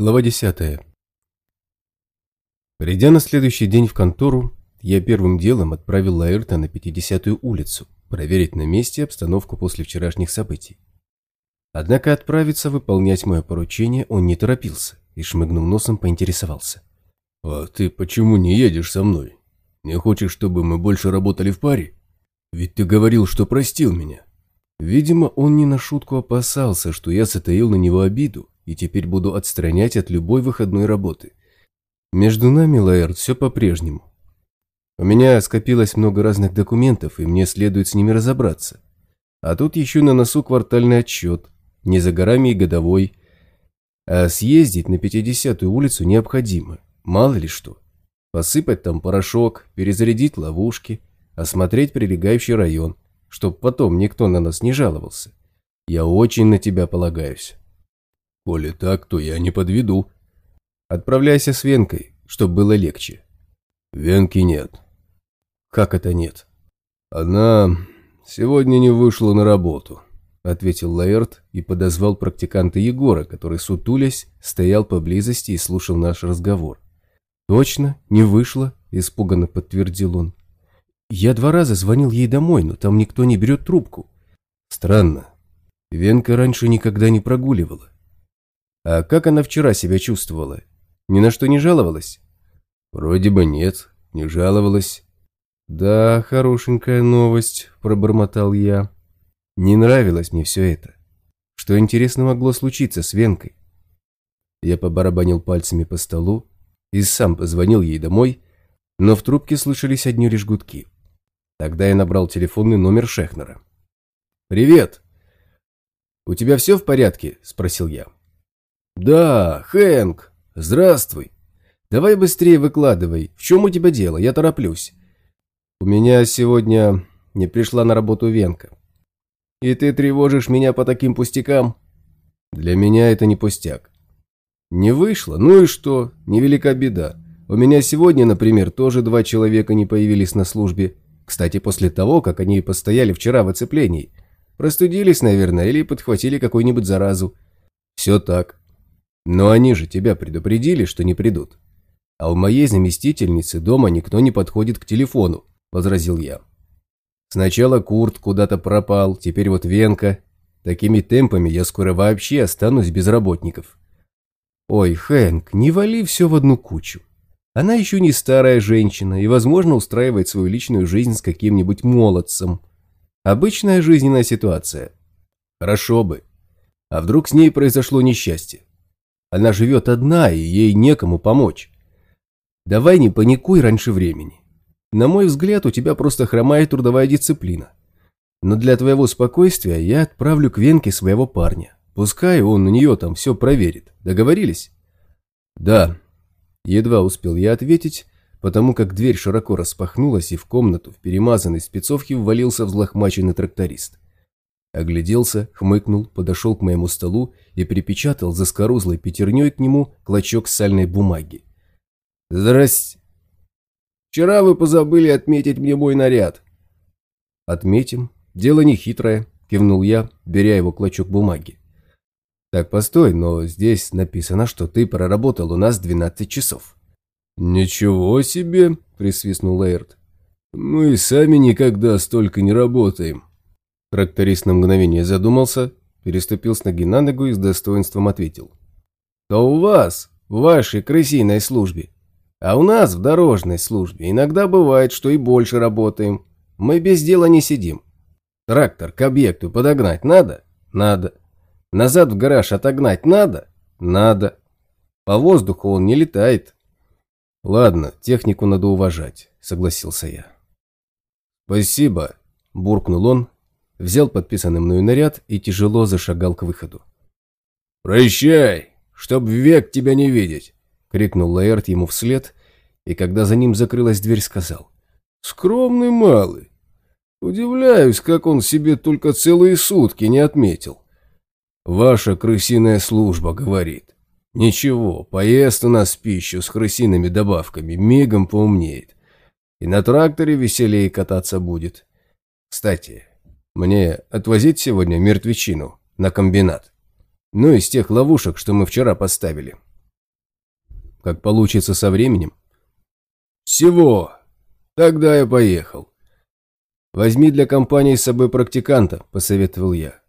Глава 10. Придя на следующий день в контору, я первым делом отправил Лаэрта на 50-ю улицу, проверить на месте обстановку после вчерашних событий. Однако отправиться выполнять мое поручение он не торопился и, шмыгнув носом, поинтересовался. «А ты почему не едешь со мной? Не хочешь, чтобы мы больше работали в паре? Ведь ты говорил, что простил меня». Видимо, он не на шутку опасался, что я затаил на него обиду и теперь буду отстранять от любой выходной работы. Между нами, Лаэрт, все по-прежнему. У меня скопилось много разных документов, и мне следует с ними разобраться. А тут еще на носу квартальный отчет, не за горами и годовой. А съездить на 50-ю улицу необходимо, мало ли что. Посыпать там порошок, перезарядить ловушки, осмотреть прилегающий район, чтоб потом никто на нас не жаловался. Я очень на тебя полагаюсь. Коли так, то я не подведу. Отправляйся с Венкой, чтоб было легче. Венки нет. Как это нет? Она сегодня не вышла на работу, ответил Лаэрт и подозвал практиканта Егора, который, сутулясь, стоял поблизости и слушал наш разговор. Точно, не вышла, испуганно подтвердил он. Я два раза звонил ей домой, но там никто не берет трубку. Странно. Венка раньше никогда не прогуливала. А как она вчера себя чувствовала? Ни на что не жаловалась? Вроде бы нет, не жаловалась. Да, хорошенькая новость, пробормотал я. Не нравилось мне все это. Что интересно могло случиться с Венкой? Я побарабанил пальцами по столу и сам позвонил ей домой, но в трубке слышались одни лишь гудки. Тогда я набрал телефонный номер Шехнера. «Привет! У тебя все в порядке?» – спросил я. «Да, Хэнк, здравствуй. Давай быстрее выкладывай. В чем у тебя дело? Я тороплюсь. У меня сегодня не пришла на работу Венка. И ты тревожишь меня по таким пустякам? Для меня это не пустяк. Не вышло? Ну и что? Невелика беда. У меня сегодня, например, тоже два человека не появились на службе. Кстати, после того, как они постояли вчера в оцеплении. Простудились, наверное, или подхватили какую-нибудь заразу. Все так. Но они же тебя предупредили, что не придут. А у моей заместительницы дома никто не подходит к телефону, возразил я. Сначала Курт куда-то пропал, теперь вот Венка. Такими темпами я скоро вообще останусь без работников. Ой, Хэнк, не вали все в одну кучу. Она еще не старая женщина и, возможно, устраивает свою личную жизнь с каким-нибудь молодцем. Обычная жизненная ситуация. Хорошо бы. А вдруг с ней произошло несчастье? Она живет одна, и ей некому помочь. Давай не паникуй раньше времени. На мой взгляд, у тебя просто хромает трудовая дисциплина. Но для твоего спокойствия я отправлю к Венке своего парня. Пускай он у нее там все проверит. Договорились? Да. Едва успел я ответить, потому как дверь широко распахнулась, и в комнату в перемазанной спецовке ввалился взлохмаченный тракторист. Огляделся, хмыкнул, подошел к моему столу и припечатал заскорузлой пятерней к нему клочок сальной бумаги. «Здрасте. Вчера вы позабыли отметить мне мой наряд». «Отметим. Дело не хитрое», – кивнул я, беря его клочок бумаги. «Так, постой, но здесь написано, что ты проработал у нас 12 часов». «Ничего себе!» – присвистнул Лейерт. «Мы сами никогда столько не работаем». Тракторист на мгновение задумался, переступил с ноги на ногу и с достоинством ответил. «То у вас, в вашей крысиной службе. А у нас в дорожной службе иногда бывает, что и больше работаем. Мы без дела не сидим. Трактор к объекту подогнать надо? Надо. Назад в гараж отогнать надо? Надо. По воздуху он не летает. Ладно, технику надо уважать, согласился я. Спасибо, буркнул он, взял подписанный мною наряд и тяжело зашагал к выходу. «Прощай, чтоб век тебя не видеть!» — крикнул Лаэрт ему вслед, и когда за ним закрылась дверь, сказал. «Скромный малый. Удивляюсь, как он себе только целые сутки не отметил. Ваша крысиная служба говорит. Ничего, поест у нас пищу с крысиными добавками, мигом поумнеет. И на тракторе веселее кататься будет. Кстати, мне отвозить сегодня мертвечину на комбинат. Ну, из тех ловушек, что мы вчера поставили. как получится со временем. Всего. Тогда я поехал. Возьми для компании с собой практиканта, посоветовал я.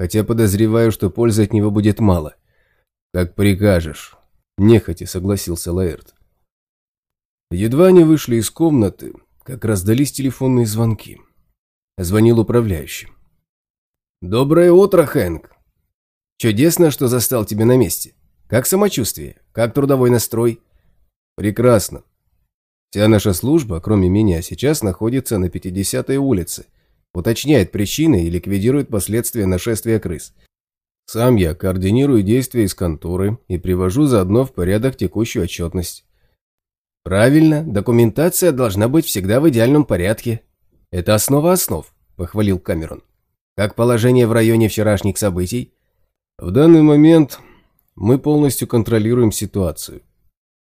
Хотя подозреваю, что пользы от него будет мало. Как прикажешь. Нехотя согласился Лаэрт. Едва они вышли из комнаты, как раздались телефонные звонки. Звонил управляющий. «Доброе утро, Хэнк. Чудесно, что застал тебя на месте. Как самочувствие? Как трудовой настрой?» «Прекрасно. Вся наша служба, кроме меня, сейчас находится на 50-й улице. Уточняет причины и ликвидирует последствия нашествия крыс. Сам я координирую действия из конторы и привожу заодно в порядок текущую отчетность. Правильно, документация должна быть всегда в идеальном порядке. Это основа основ, похвалил Камерон. Как положение в районе вчерашних событий? В данный момент мы полностью контролируем ситуацию.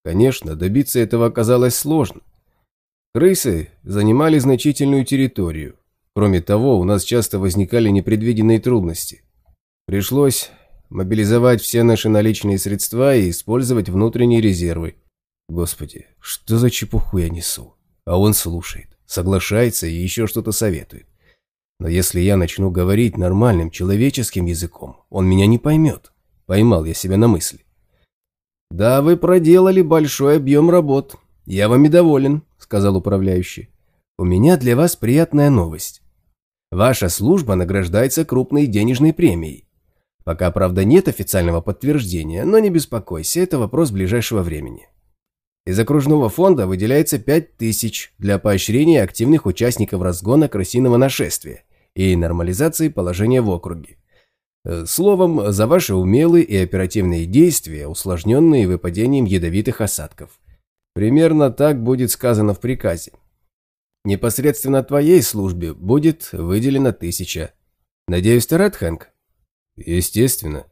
Конечно, добиться этого оказалось сложно. Крысы занимали значительную территорию. Кроме того, у нас часто возникали непредвиденные трудности. Пришлось мобилизовать все наши наличные средства и использовать внутренние резервы. Господи, что за чепуху я несу? А он слушает, соглашается и еще что-то советует. Но если я начну говорить нормальным человеческим языком, он меня не поймет. Поймал я себя на мысли. «Да, вы проделали большой объем работ. Я вами доволен», — сказал управляющий. «У меня для вас приятная новость. Ваша служба награждается крупной денежной премией. Пока, правда, нет официального подтверждения, но не беспокойся, это вопрос ближайшего времени. Из окружного фонда выделяется 5000 для поощрения активных участников разгона крысиного нашествия и нормализации положения в округе. Э, словом, за ваши умелые и оперативные действия, усложненные выпадением ядовитых осадков. Примерно так будет сказано в приказе. Непосредственно твоей службе будет выделено тысяча. Надеюсь, ты рад, Хэнк? Естественно.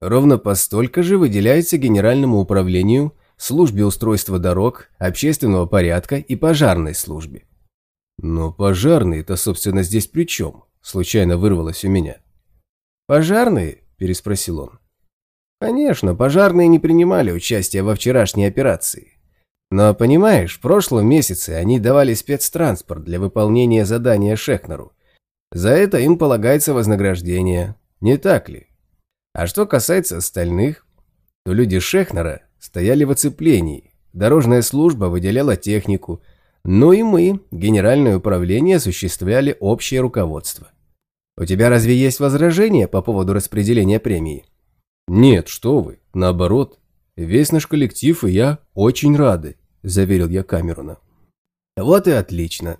Ровно постолько же выделяется Генеральному управлению службе устройства дорог, общественного порядка и пожарной службе. Но пожарные-то, собственно, здесь при чем? Случайно вырвалось у меня. Пожарные? Переспросил он. Конечно, пожарные не принимали участие во вчерашней операции. Но, понимаешь, в прошлом месяце они давали спецтранспорт для выполнения задания Шехнеру. За это им полагается вознаграждение, не так ли? А что касается остальных, то люди Шехнера стояли в оцеплении, дорожная служба выделяла технику, ну и мы, генеральное управление, осуществляли общее руководство. У тебя разве есть возражения по поводу распределения премии? Нет, что вы, наоборот. Весь наш коллектив и я очень рады, заверил я Камеруна. Вот и отлично.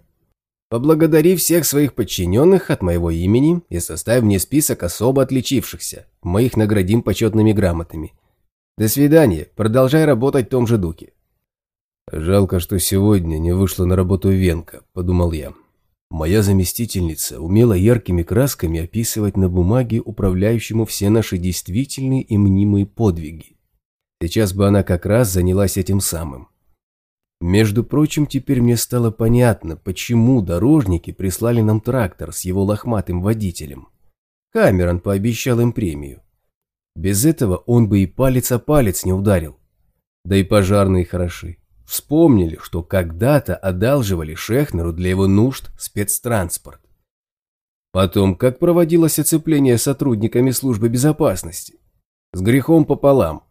Поблагодари всех своих подчиненных от моего имени и составь мне список особо отличившихся. Мы их наградим почетными грамотами. До свидания, продолжай работать в том же духе. Жалко, что сегодня не вышла на работу Венка, подумал я. Моя заместительница умела яркими красками описывать на бумаге управляющему все наши действительные и мнимые подвиги. Сейчас бы она как раз занялась этим самым. Между прочим, теперь мне стало понятно, почему дорожники прислали нам трактор с его лохматым водителем. Камерон пообещал им премию. Без этого он бы и палец о палец не ударил. Да и пожарные хороши. Вспомнили, что когда-то одалживали Шехнеру для его нужд спецтранспорт. Потом, как проводилось оцепление сотрудниками службы безопасности. С грехом пополам.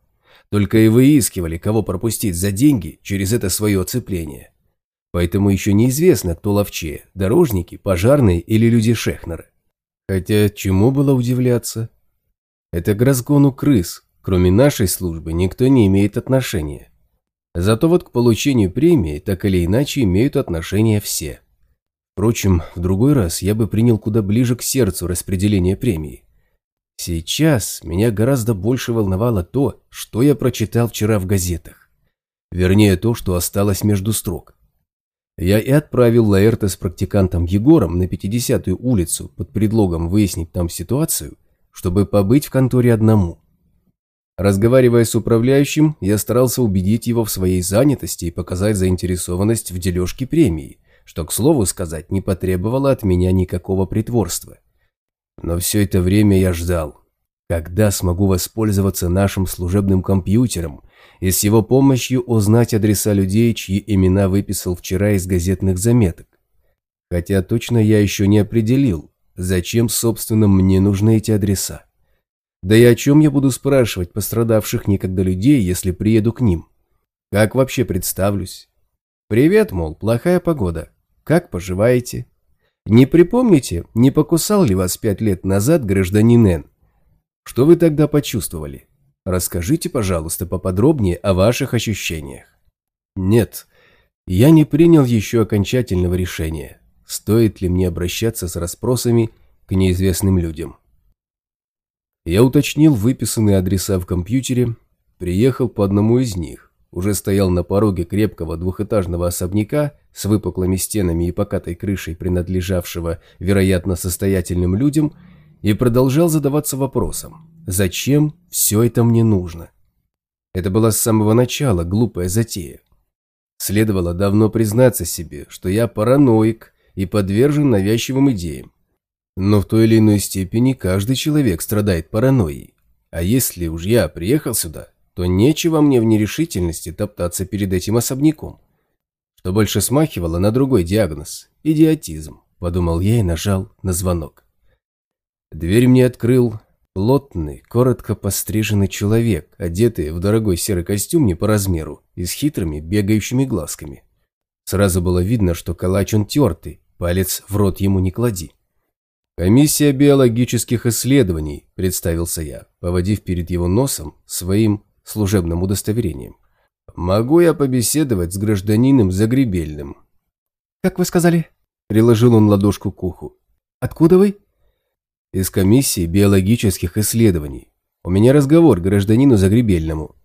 Только и выискивали, кого пропустить за деньги через это свое оцепление. Поэтому еще неизвестно, кто ловчее – дорожники, пожарные или люди Шехнера. Хотя чему было удивляться? Это к разгону крыс, кроме нашей службы, никто не имеет отношения. Зато вот к получению премии так или иначе имеют отношение все. Впрочем, в другой раз я бы принял куда ближе к сердцу распределение премии. Сейчас меня гораздо больше волновало то, что я прочитал вчера в газетах. Вернее, то, что осталось между строк. Я и отправил Лаэрта с практикантом Егором на 50-ю улицу под предлогом выяснить там ситуацию, чтобы побыть в конторе одному. Разговаривая с управляющим, я старался убедить его в своей занятости и показать заинтересованность в дележке премии, что, к слову сказать, не потребовало от меня никакого притворства. Но все это время я ждал, когда смогу воспользоваться нашим служебным компьютером и с его помощью узнать адреса людей, чьи имена выписал вчера из газетных заметок. Хотя точно я еще не определил, зачем, собственно, мне нужны эти адреса. Да и о чем я буду спрашивать пострадавших некогда людей, если приеду к ним? Как вообще представлюсь? Привет, мол, плохая погода. Как поживаете? Не припомните, не покусал ли вас пять лет назад гражданин Н? Что вы тогда почувствовали? Расскажите, пожалуйста, поподробнее о ваших ощущениях. Нет, я не принял еще окончательного решения, стоит ли мне обращаться с расспросами к неизвестным людям. Я уточнил выписанные адреса в компьютере, приехал по одному из них, уже стоял на пороге крепкого двухэтажного особняка с выпуклыми стенами и покатой крышей, принадлежавшего, вероятно, состоятельным людям, и продолжал задаваться вопросом, зачем все это мне нужно? Это была с самого начала глупая затея. Следовало давно признаться себе, что я параноик и подвержен навязчивым идеям. Но в той или иной степени каждый человек страдает паранойей. А если уж я приехал сюда, то нечего мне в нерешительности топтаться перед этим особняком. Что больше смахивало на другой диагноз – идиотизм, подумал я и нажал на звонок. Дверь мне открыл плотный, коротко постриженный человек, одетый в дорогой серый костюм не по размеру и с хитрыми бегающими глазками. Сразу было видно, что калач он тертый, палец в рот ему не клади. «Комиссия биологических исследований», – представился я, поводив перед его носом своим служебным удостоверением. «Могу я побеседовать с гражданином Загребельным?» «Как вы сказали?» – приложил он ладошку к уху. «Откуда вы?» «Из комиссии биологических исследований. У меня разговор к гражданину Загребельному».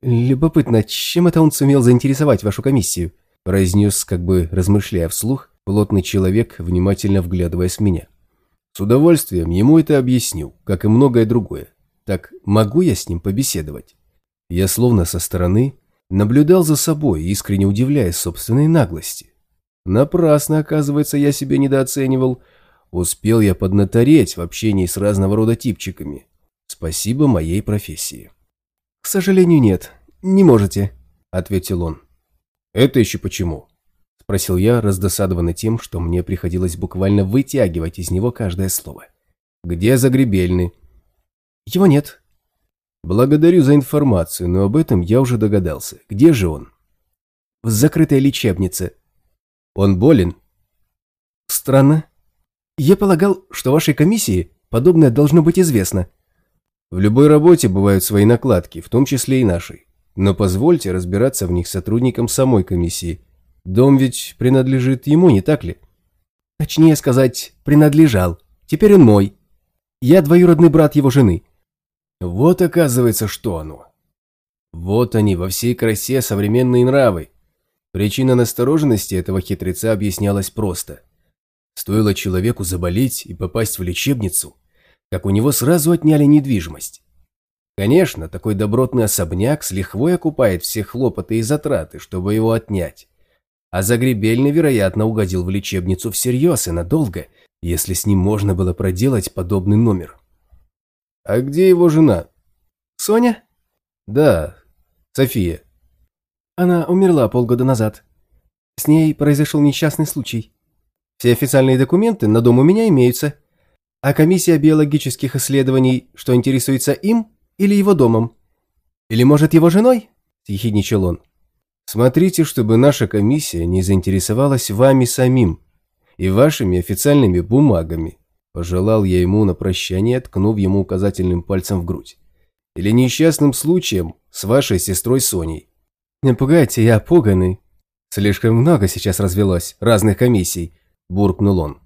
«Любопытно, чем это он сумел заинтересовать вашу комиссию?» – произнес, как бы размышляя вслух, плотный человек, внимательно вглядываясь в меня. С удовольствием ему это объясню, как и многое другое. Так могу я с ним побеседовать? Я словно со стороны наблюдал за собой, искренне удивляясь собственной наглости. Напрасно, оказывается, я себя недооценивал. Успел я поднатореть в общении с разного рода типчиками. Спасибо моей профессии. «К сожалению, нет. Не можете», — ответил он. «Это еще почему?» Спросил я, раздосадованный тем, что мне приходилось буквально вытягивать из него каждое слово. «Где Загребельный?» «Его нет». «Благодарю за информацию, но об этом я уже догадался. Где же он?» «В закрытой лечебнице». «Он болен?» «Странно. Я полагал, что вашей комиссии подобное должно быть известно». «В любой работе бывают свои накладки, в том числе и нашей. Но позвольте разбираться в них сотрудникам самой комиссии. Дом ведь принадлежит ему, не так ли? Точнее сказать, принадлежал. Теперь он мой. Я двоюродный брат его жены. Вот оказывается, что оно. Вот они, во всей красе современные нравы. Причина настороженности этого хитреца объяснялась просто. Стоило человеку заболеть и попасть в лечебницу, как у него сразу отняли недвижимость. Конечно, такой добротный особняк с лихвой окупает все хлопоты и затраты, чтобы его отнять. А Загребельный, вероятно, угодил в лечебницу всерьез и надолго, если с ним можно было проделать подобный номер. «А где его жена?» «Соня?» «Да, София». «Она умерла полгода назад. С ней произошел несчастный случай. Все официальные документы на дом у меня имеются. А комиссия биологических исследований, что интересуется им или его домом? Или, может, его женой?» – съехидничал он. Смотрите, чтобы наша комиссия не заинтересовалась вами самим и вашими официальными бумагами. Пожелал я ему на прощание, ткнув ему указательным пальцем в грудь. Или несчастным случаем с вашей сестрой Соней. Не пугайте, я пуганный. Слишком много сейчас развелось разных комиссий, буркнул он.